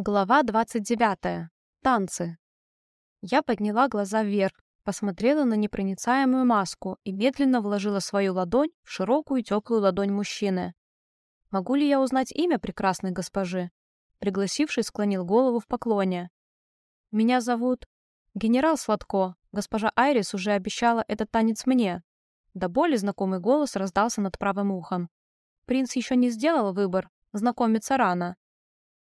Глава 29. Танцы. Я подняла глаза вверх, посмотрела на непроницаемую маску и медленно вложила свою ладонь в широкую теплую ладонь мужчины. «Могу ли я узнать имя прекрасной госпожи?» Пригласивший склонил голову в поклоне. «Меня зовут...» «Генерал Сладко. Госпожа Айрис уже обещала этот танец мне». До боли знакомый голос раздался над правым ухом. Принц еще не сделал выбор, знакомиться рано.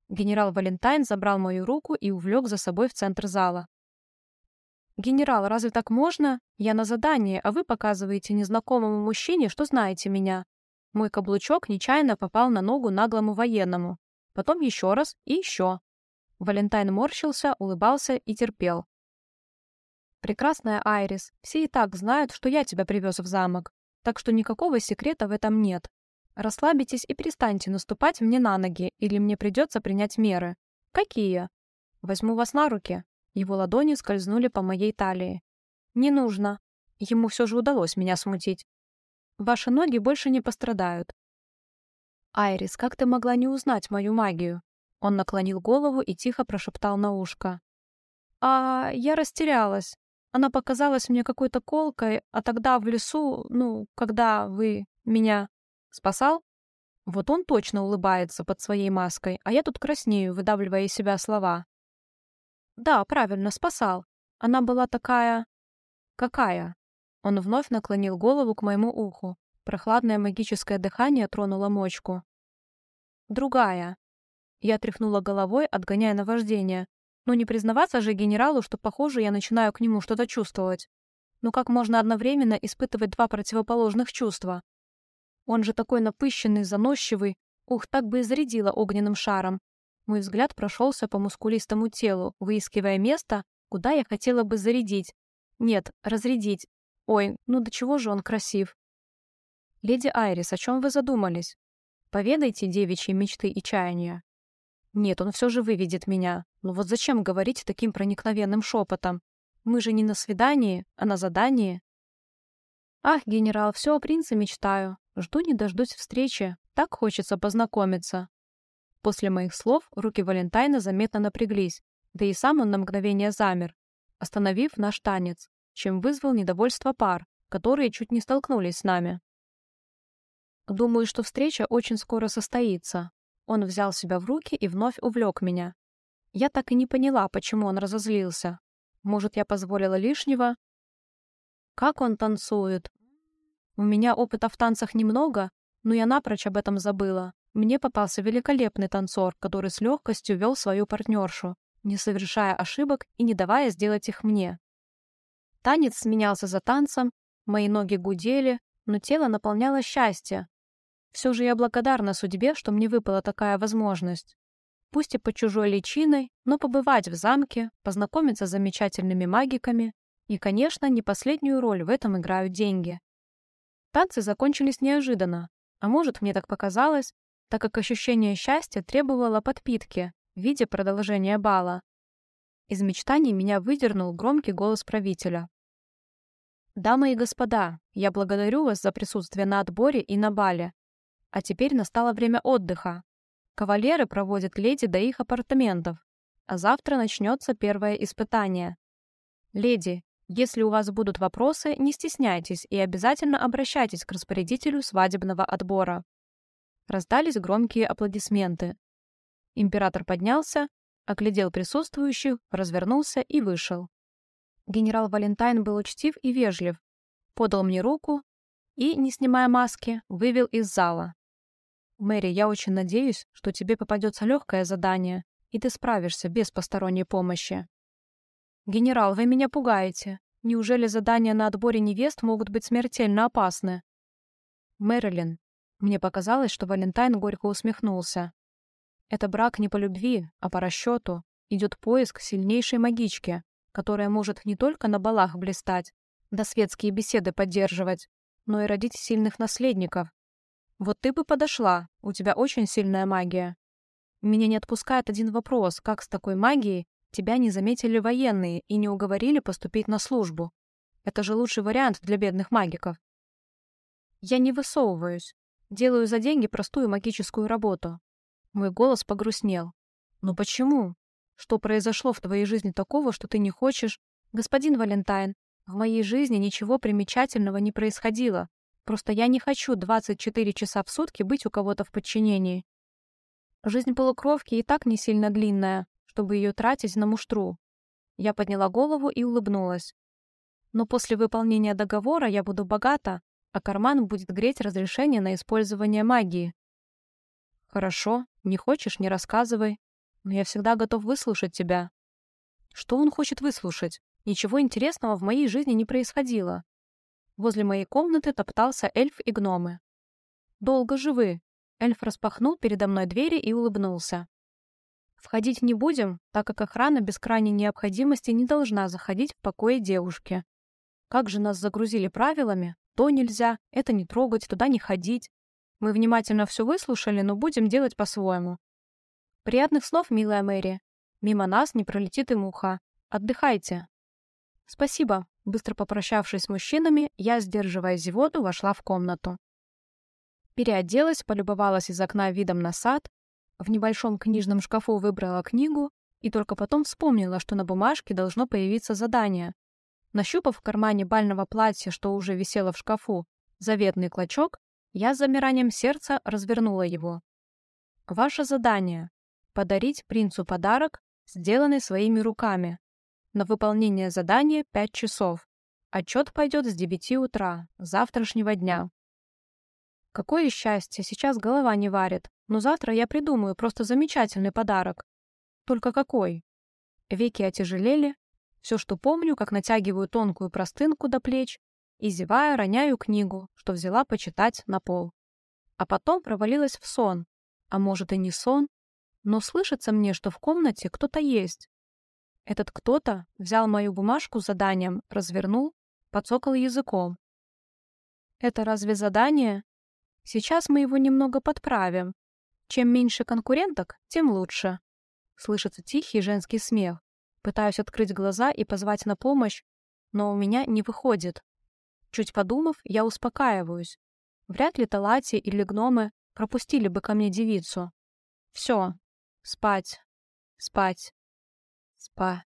Генерал Валентайн забрал мою руку и увлек за собой в центр зала. «Генерал, разве так можно? Я на задании, а вы показываете незнакомому мужчине, что знаете меня». Мой каблучок нечаянно попал на ногу наглому военному. Потом еще раз и еще. Валентайн морщился, улыбался и терпел. «Прекрасная Айрис, все и так знают, что я тебя привез в замок, так что никакого секрета в этом нет. Расслабитесь и перестаньте наступать мне на ноги, или мне придется принять меры. Какие? Возьму вас на руки. Его ладони скользнули по моей талии. Не нужно. Ему все же удалось меня смутить. Ваши ноги больше не пострадают. Айрис, как ты могла не узнать мою магию? Он наклонил голову и тихо прошептал на ушко. А я растерялась. Она показалась мне какой-то колкой, а тогда в лесу, ну, когда вы меня... Спасал? Вот он точно улыбается под своей маской, а я тут краснею, выдавливая из себя слова. Да, правильно, спасал. Она была такая... Какая? Он вновь наклонил голову к моему уху. Прохладное магическое дыхание тронуло мочку. Другая. Я тряхнула головой, отгоняя наваждение. Но не признаваться же генералу, что, похоже, я начинаю к нему что-то чувствовать. Ну как можно одновременно испытывать два противоположных чувства? Он же такой напыщенный, заносчивый. Ух, так бы и зарядила огненным шаром. Мой взгляд прошелся по мускулистому телу, выискивая место, куда я хотела бы зарядить. Нет, разрядить. Ой, ну до чего же он красив. Леди Айрис, о чем вы задумались? Поведайте девичьи мечты и чаяния. Нет, он все же выведет меня. Но вот зачем говорить таким проникновенным шепотом? Мы же не на свидании, а на задании. Ах, генерал, все о принце мечтаю. Жду не дождусь встречи. Так хочется познакомиться. После моих слов руки Валентайна заметно напряглись, да и сам он на мгновение замер, остановив наш танец, чем вызвал недовольство пар, которые чуть не столкнулись с нами. Думаю, что встреча очень скоро состоится. Он взял себя в руки и вновь увлек меня. Я так и не поняла, почему он разозлился. Может, я позволила лишнего? Как он танцует? У меня опыта в танцах немного, но я напрочь об этом забыла. Мне попался великолепный танцор, который с легкостью вел свою партнершу, не совершая ошибок и не давая сделать их мне. Танец сменялся за танцем, мои ноги гудели, но тело наполняло счастье. Все же я благодарна судьбе, что мне выпала такая возможность. Пусть и под чужой личиной, но побывать в замке, познакомиться с замечательными магиками, и, конечно, не последнюю роль в этом играют деньги. Танцы закончились неожиданно, а может, мне так показалось, так как ощущение счастья требовало подпитки в виде продолжения бала. Из мечтаний меня выдернул громкий голос правителя. «Дамы и господа, я благодарю вас за присутствие на отборе и на бале. А теперь настало время отдыха. Кавалеры проводят леди до их апартаментов, а завтра начнется первое испытание. Леди, если у вас будут вопросы, не стесняйтесь и обязательно обращайтесь к распорядителю свадебного отбора. Раздались громкие аплодисменты. Император поднялся, оглядел присутствующих, развернулся и вышел. Генерал Валентайн был учтив и вежлив, подал мне руку и, не снимая маски, вывел из зала. «Мэри, я очень надеюсь, что тебе попадется легкое задание, и ты справишься без посторонней помощи». «Генерал, вы меня пугаете. Неужели задания на отборе невест могут быть смертельно опасны?» «Мэрилин». Мне показалось, что Валентайн горько усмехнулся. «Это брак не по любви, а по расчету. Идет поиск сильнейшей магички, которая может не только на балах блистать, да светские беседы поддерживать, но и родить сильных наследников. Вот ты бы подошла, у тебя очень сильная магия. Меня не отпускает один вопрос, как с такой магией Тебя не заметили военные и не уговорили поступить на службу. Это же лучший вариант для бедных магиков. Я не высовываюсь. Делаю за деньги простую магическую работу. Мой голос погрустнел. «Но почему? Что произошло в твоей жизни такого, что ты не хочешь? Господин Валентайн, в моей жизни ничего примечательного не происходило. Просто я не хочу 24 часа в сутки быть у кого-то в подчинении. Жизнь полукровки и так не сильно длинная, чтобы ее тратить на муштру. Я подняла голову и улыбнулась. Но после выполнения договора я буду богата, а карман будет греть разрешение на использование магии. Хорошо, не хочешь, не рассказывай. Но я всегда готов выслушать тебя. Что он хочет выслушать? Ничего интересного в моей жизни не происходило. Возле моей комнаты топтался эльф и гномы. «Долго живы!» Эльф распахнул передо мной двери и улыбнулся. «Входить не будем, так как охрана без крайней необходимости не должна заходить в покое девушки. Как же нас загрузили правилами? То нельзя, это не трогать, туда не ходить. Мы внимательно все выслушали, но будем делать по-своему. Приятных слов, милая Мэри. Мимо нас не пролетит и муха. Отдыхайте. Спасибо. Быстро попрощавшись с мужчинами, я, сдерживая зевоту, вошла в комнату. Переоделась, полюбовалась из окна видом на сад, в небольшом книжном шкафу выбрала книгу и только потом вспомнила, что на бумажке должно появиться задание. Нащупав в кармане бального платья, что уже висело в шкафу, заветный клочок, я с замиранием сердца развернула его. Ваше задание Подарить принцу подарок, сделанный своими руками. На выполнение задания 5 часов. Отчет пойдет с 9 утра, завтрашнего дня. Какое счастье, сейчас голова не варит, но завтра я придумаю просто замечательный подарок. Только какой? Веки отяжелели, все, что помню, как натягиваю тонкую простынку до плеч и, зевая, роняю книгу, что взяла почитать на пол. А потом провалилась в сон. А может и не сон, но слышится мне, что в комнате кто-то есть. Этот кто-то взял мою бумажку с заданием, развернул, подсокал языком. Это разве задание? Сейчас мы его немного подправим. Чем меньше конкуренток, тем лучше. Слышится тихий женский смех. Пытаюсь открыть глаза и позвать на помощь, но у меня не выходит. Чуть подумав, я успокаиваюсь. Вряд ли Талати или гномы пропустили бы ко мне девицу. Все, Спать. Спать. Спа.